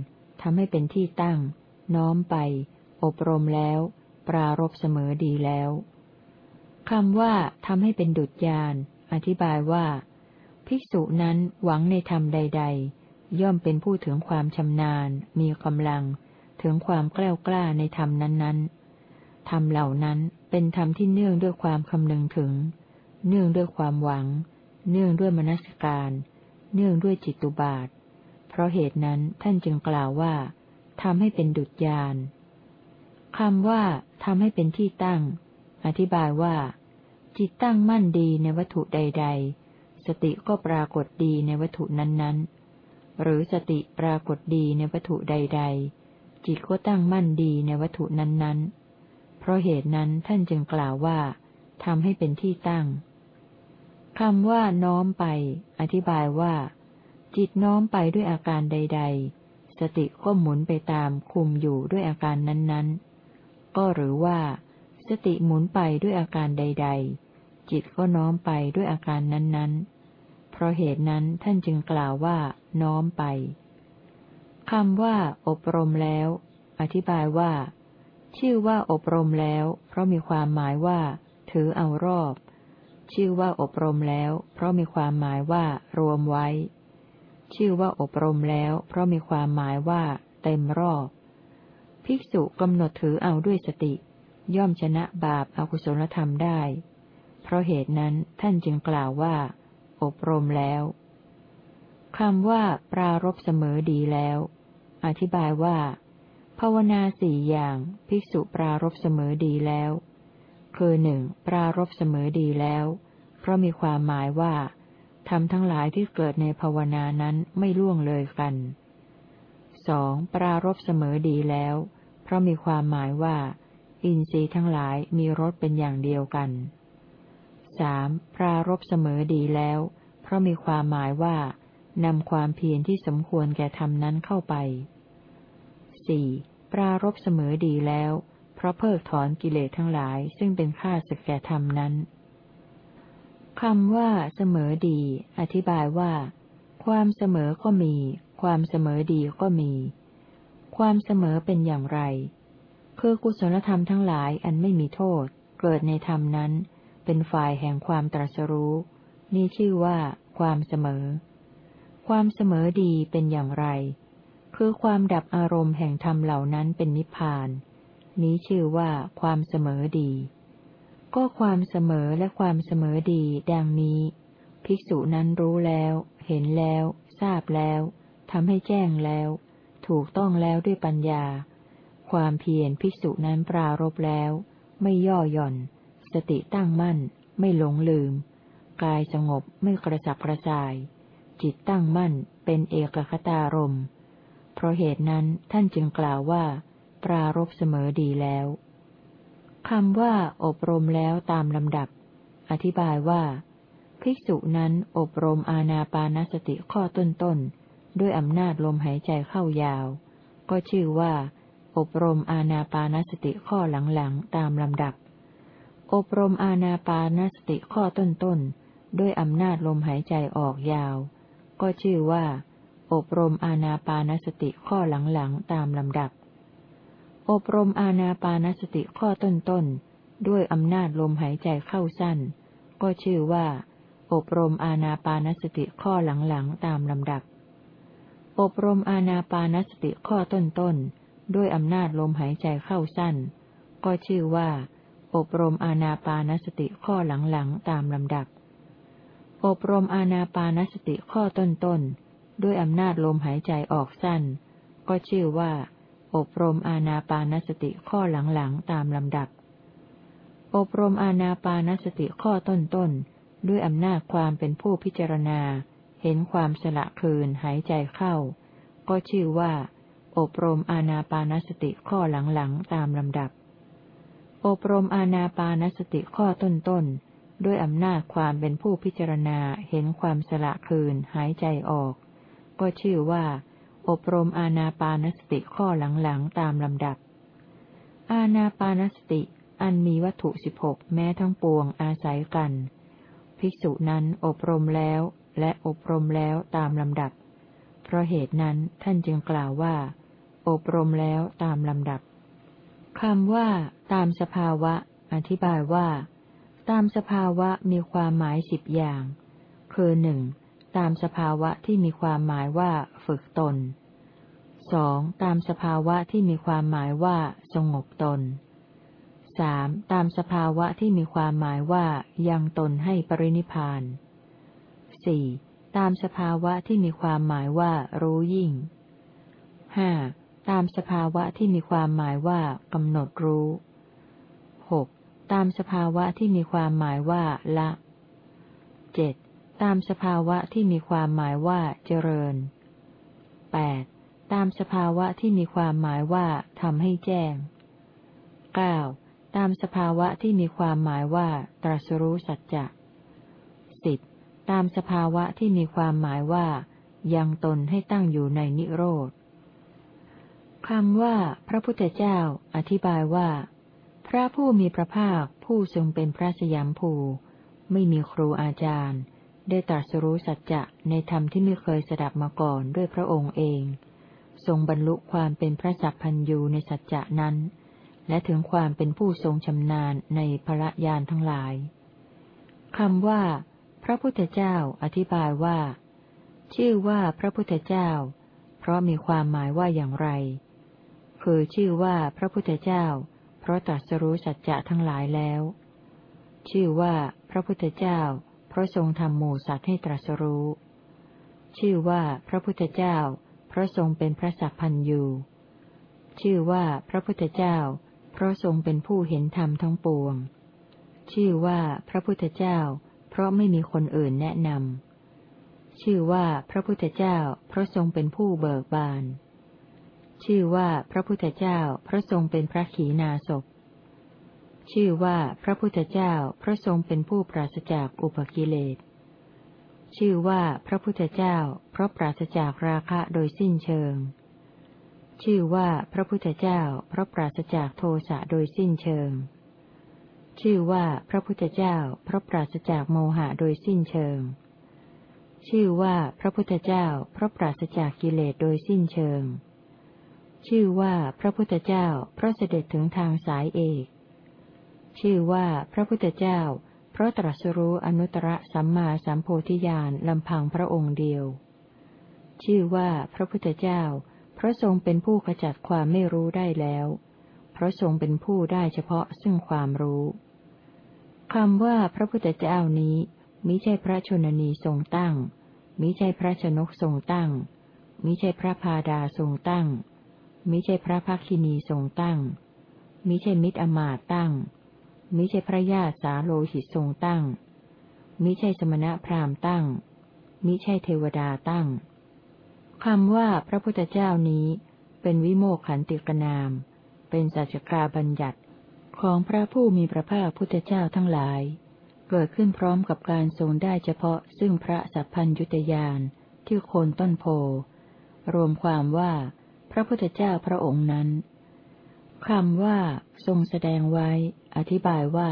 ทำให้เป็นที่ตั้ง น้อมไป อบรมแล้ว ปรารบเสมอดีแล้ว คำว่าทำให้เป็นดุจยาน อธิบายว่า ภิกษุนั้นหวังในธรรมใด ๆ ย่อมเป็นผู้ถึงความชำนาญ มีกำลัง ถึงความกล้ากล้าในธรรมนั้นๆธรรมเหล่านั้นเป็นธรรมที่เนื่องด้วยความคำนึงถึง เนื่องด้วยความหวัง เนื่องด้วยมนสการ เนื่องด้วยจิตตุบาท เพราะเหตุนั้นท่านจึงกล่าวว่าทำให้เป็นดุจยานคำว่าทำให้เป็นที่ตั้ง อธิบายว่า จิตตั้งมั่นดีในวัตถุใด ๆ สติก็ปรากฏดีในวัตถุนั้นๆ หรือสติปรากฏดีในวัตถุใด ๆ จิตก็ตั้งมั่นดีในวัตถุนั้นๆ เพราะเหตุนั้นท่านจึงกล่าวว่าทำให้เป็นที่ตั้งคำว่าน้อมไป อธิบายว่า จิตน้อมไปด้วยอาการใด ๆ สติก็หมุนไปตามคุมอยู่ด้วยอาการนั้นๆ ก็หรือว่า สติหมุนไปด้วยอาการใด ๆ จิตก็น้อมไปด้วยอาการนั้นๆ เพราะเหตุนั้นท่านจึงกล่าวว่า น้อมไปคำว่า อบรมแล้ว อธิบายว่า ชื่อว่าอบรมแล้ว เพราะมีความหมายว่า ถือเอารอบ ชื่อว่าอบรมแล้ว เพราะมีความหมายว่า รวมไว้ ชื่อว่าอบรมแล้ว เพราะมีความหมายว่า เต็มรอบ ภิกษุกำหนดถือเอาด้วยสติ ย่อมชนะบาปอากุศลธรรมได้ เพราะเหตุนั้นท่านจึงกล่าวว่า อบรมแล้วคำว่า ปรารบเสมอดีแล้ว อธิบายว่า ภาวนาสี่อย่างภิกษุปรารบเสมอดีแล้ว คือหนึ่งปรารบเสมอดีแล้ว เพราะมีความหมายว่าทำทั้งหลายที่เกิดในภาวนานั้นไม่ล่วงเลยกันสองปรารบเสมอดีแล้ว เพราะมีความหมายว่า อินทรีย์ทั้งหลายมีรสเป็นอย่างเดียวกันสามปรารบเสมอดีแล้ว เพราะมีความหมายว่านำความเพียรที่สมควรแก่ธรรมนั้นเข้าไปสี่ปรารบเสมอดีแล้ว เพราะเพิกถอนกิเลสทั้งหลายซึ่งเป็นข้าศึกแก่ธรรมนั้นคำว่าเสมอดี อธิบายว่า ความเสมอก็มี ความเสมอดีก็มี ความเสมอเป็นอย่างไร คือกุศลธรรมทั้งหลายอันไม่มีโทษ เกิดในธรรมนั้น เป็นฝ่ายแห่งความตรัสรู้ นี่ชื่อว่า ความเสมอ ความเสมอดีเป็นอย่างไร คือความดับอารมณ์แห่งธรรมเหล่านั้นเป็นนิพพาน นี้ชื่อว่า ความเสมอดี ก็ความเสมอและความเสมอดีดังนี้ ภิกษุนั้นรู้แล้ว เห็นแล้ว ทราบแล้วทำให้แจ้งแล้ว ถูกต้องแล้วด้วยปัญญา ความเพียรภิกษุนั้นปรารบแล้ว ไม่ย่อหย่อน สติตั้งมั่น ไม่หลงลืม กายสงบไม่กระสับกระส่าย จิตตั้งมั่นเป็นเอกคตารมเพราะเหตุนั้นท่านจึงกล่าวว่า ปรารบเสมอดีแล้วคำว่า อบรมแล้วตามลำดับ อธิบายว่า ภิกษุนั้นอบรมอาณาปานสติข้อต้นๆด้วยอำนาจลมหายใจเข้ายาว ก็ชื่อว่า อบรมอาณาปานสติข้อหลังๆ ตามลำดับ อบรมอาณาปานสติข้อต้นๆ ด้วยอำนาจลมหายใจออกยาว ก็ชื่อว่า อบรมอาณาปานสติข้อหลังๆ ตามลำดับ อบรมอาณาปานสติข้อต้นๆ ด้วยอำนาจลมหายใจเข้าสั้น ก็ชื่อว่า อบรมอาณาปานสติข้อหลังๆ ตามลำดับ อบรมอาณาปานสติข้อต้นๆ ด้วยอำนาจลมหายใจเข้าสั้น ก็ชื่อว่า อบรมอาณาปานสติข้อหลังๆตามลำดับ อบรมอาณาปานสติข้อต้นๆด้วยอำนาจลมหายใจออกสั้น ก็ชื่อว่า อบรมอาณาปานสติข้อหลังๆตามลำดับ อบรมอาณาปานสติข้อต้นๆด้วยอำนาจความเป็นผู้พิจารณา เห็นความสละคืนหายใจเข้า ก็ชื่อว่า อบรมอาณาปานสติข้อหลังๆตามลำดับ อบรมอาณาปานสติข้อต้นๆ ด้วยอำนาจความเป็นผู้พิจารณาเห็นความสละคืนหายใจออก ก็ชื่อว่า อบรมอาณาปานสติข้อหลังๆตามลำดับ อาณาปานสติอันมีวัตถุสิบหกแม้ทั้งปวงอาศัยกัน ภิกษุนั้นอบรมแล้วและอบรมแล้วตามลำดับ เพราะเหตุนั้นท่านจึงกล่าวว่า อบรมแล้วตามลำดับคำว่า ตามสภาวะ อธิบายว่า ตามสภาวะมีความหมายสิบอย่าง คือหนึ่งตามสภาวะที่มีความหมายว่าฝึกตนสองตามสภาวะที่มีความหมายว่าสงบตนสามตามสภาวะที่มีความหมายว่ายังตนให้ปรินิพานสี่ตามสภาวะที่มีความหมายว่ารู้ยิ่งห้า ตามสภาวะที่มีความหมายว่ากำหนดรู้หกตามสภาวะที่มีความหมายว่าละเจ็ดตามสภาวะที่มีความหมายว่าเจริญแปดตามสภาวะที่มีความหมายว่าทำให้แจ้งเก้าตามสภาวะที่มีความหมายว่า ตรัสรู้สัจจะสิบตามสภาวะที่มีความหมายว่า ยังตนให้ตั้งอยู่ในนิโรธ คำว่าพระพุทธเจ้า อธิบายว่า พระผู้มีพระภาคผู้ทรงเป็นพระสยามภูไม่มีครูอาจารย์ ได้ตรัสรู้สัจจะในธรรมที่ไม่เคยสดับมาก่อนด้วยพระองค์เอง ทรงบรรลุความเป็นพระสัพพัญญูในสัจจะนั้น และถึงความเป็นผู้ทรงชำนาญในพระญาณทั้งหลายคำว่า พระพุทธเจ้า อธิบายว่า ชื่อว่าพระพุทธเจ้า เพราะมีความหมายว่าอย่างไร คือชื่อว่าพระพุทธเจ้า เพราะตรัสรู้สัจจะทั้งหลายแล้ว ชื่อว่าพระพุทธเจ้า เพราะทรงทำหมู่สัตว์ให้ตรัสรู้ ชื่อว่าพระพุทธเจ้า เพราะทรงเป็นพระสัพพันยูชื่อว่าพระพุทธเจ้า เพราะทรงเป็นผู้เห็นธรรมทั้งปวง ชื่อว่าพระพุทธเจ้า เพราะไม่มีคนอื่นแนะนำชื่อว่าพระพุทธเจ้า เพราะทรงเป็นผู้เบิกบาน ชื่อว่าพระพุทธเจ้าพระทรงเป็นพระขีณาสพ ชื่อว่าพระพุทธเจ้าพระทรงเป็นผู้ปราศจากอุปกิเลส ชื่อว่าพระพุทธเจ้า เพราะปราศจากราคะโดยสิ้นเชิง ชื่อว่าพระพุทธเจ้า เพราะปราศจากโทสะโดยสิ้นเชิง ชื่อว่าพระพุทธเจ้า เพราะปราศจากโมหะโดยสิ้นเชิง ชื่อว่าพระพุทธเจ้า เพราะปราศจากกิเลสโดยสิ้นเชิง ชื่อว่าพระพุทธเจ้าเพราะเสด็จถึงทางสายเอก ชื่อว่าพระพุทธเจ้า เพราะตรัสรู้อนุตตรสัมมาสัมโพธิญาณลำพังพระองค์เดียว ชื่อว่าพระพุทธเจ้า เพราะทรงเป็นผู้ขจัดความไม่รู้ได้แล้ว เพราะทรงเป็นผู้ได้เฉพาะซึ่งความรู้คำว่าพระพุทธเจ้านี้มิใช่พระชนนีทรงตั้งมิใช่พระชนกทรงตั้งมิใช่พระพาดาทรงตั้ง มิใช่พระภักคินีทรงตั้ง มิใช่มิตรอมาตตั้ง มิใช่พระญาติสาโลหิตทรงตั้ง มิใช่สมณะพราหมณ์ตั้ง มิใช่เทวดาตั้งคำว่าพระพุทธเจ้านี้ เป็นวิโมกขันติกนาม เป็นสัจกาบัญญัติของพระผู้มีพระภาคพุทธเจ้าทั้งหลาย เกิดขึ้นพร้อมกับการทรงได้เฉพาะซึ่งพระสัพพัญยุตยานที่โคนต้นโพรวมความว่า พระพุทธเจ้าพระองค์นั้นคำว่า ทรงแสดงไว้ อธิบายว่า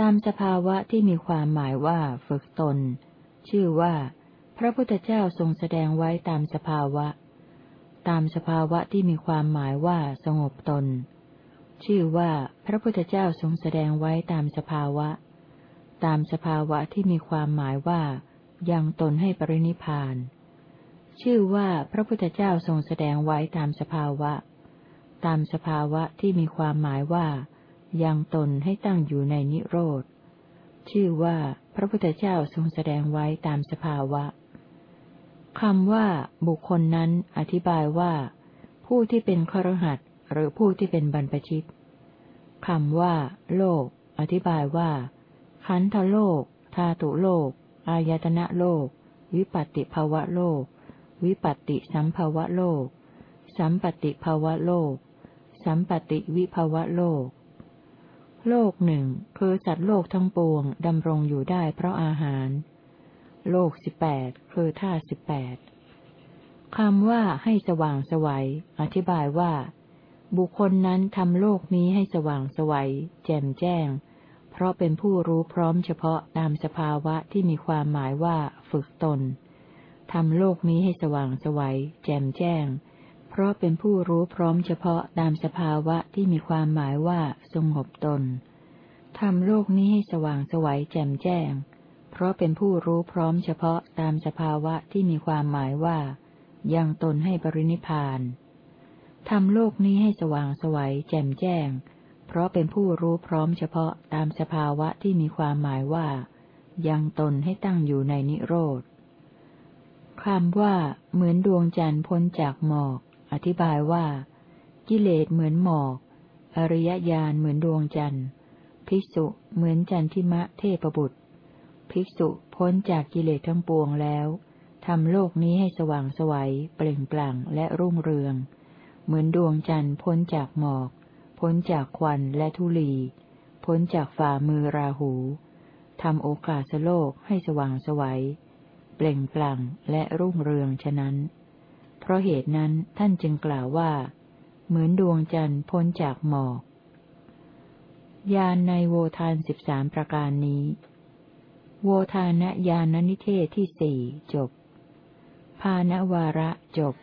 ตามสภาวะที่มีความหมายว่าฝึกตน ชื่อว่า พระพุทธเจ้าทรงแสดงไว้ตามสภาวะ ตามสภาวะที่มีความหมายว่าสงบตน ชื่อว่า พระพุทธเจ้าทรงแสดงไว้ตามสภาวะ ตามสภาวะที่มีความหมายว่า ยังตนให้ปรินิพาน ชื่อว่าพระพุทธเจ้าทรงแสดงไว้ตามสภาวะ ตามสภาวะที่มีความหมายว่า ยังตนให้ตั้งอยู่ในนิโรธ ชื่อว่าพระพุทธเจ้าทรงแสดงไว้ตามสภาวะคำว่า บุคคลนั้นอธิบายว่า ผู้ที่เป็นครหัสหรือผู้ที่เป็นบรรพชิตคำว่า โลก อธิบายว่า ขันธโลก ธาตุโลก อายตนะโลก วิปัติภาวะโลก วิปัตติสัมภวะโลก สัมปติภาวะโลก สัมปติวิภวะโลก โลกหนึ่งคือสัตว์โลกทั้งปวงดำรงอยู่ได้เพราะอาหาร โลกสิบแปดคือธาสิบแปดคำว่าให้สว่างสวัย อธิบายว่า บุคคลนั้นทำโลกนี้ให้สว่างสวัย แจ่มแจ้ง เพราะเป็นผู้รู้พร้อมเฉพาะตามสภาวะที่มีความหมายว่าฝึกตน ทำโลกนี้ให้สว่างสวัยแจ่มแจ้ง เพราะเป็นผู้รู้พร้อมเฉพาะตามสภาวะที่มีความหมายว่าสงบตนทำโลกนี้ให้สว่างสวัยแจ่มแจ้ง เพราะเป็นผู้รู้พร้อมเฉพาะตามสภาวะที่มีความหมายว่า ยังตนให้ปรินิพานทำโลกนี้ให้สว่างสวัยแจ่มแจ้ง เพราะเป็นผู้รู้พร้อมเฉพาะตามสภาวะที่มีความหมายว่า ยังตนให้ตั้งอยู่ในนิโรธ คำว่า เหมือนดวงจันทร์พ้นจากหมอก อธิบายว่า กิเลสเหมือนหมอก อริยญาณเหมือนดวงจันทร์ ภิกษุเหมือนจันทิมะเทพบุตร ภิกษุพ้นจากกิเลสทั้งปวงแล้วทำโลกนี้ให้สว่างสวัยเปล่งปลั่งและรุ่งเรือง เหมือนดวงจันทร์พ้นจากหมอก พ้นจากควันและทุลี พ้นจากฝ่ามือราหูทำโอกาสโลกให้สว่างสวัย เปล่งปลั่งและรุ่งเรืองฉะนั้น เพราะเหตุนั้นท่านจึงกล่าวว่า เหมือนดวงจันทร์พ้นจากหมอกยานในโวทานสิบสามประการนี้ โวทานยานนิเทศที่สี่จบพานวาระจบ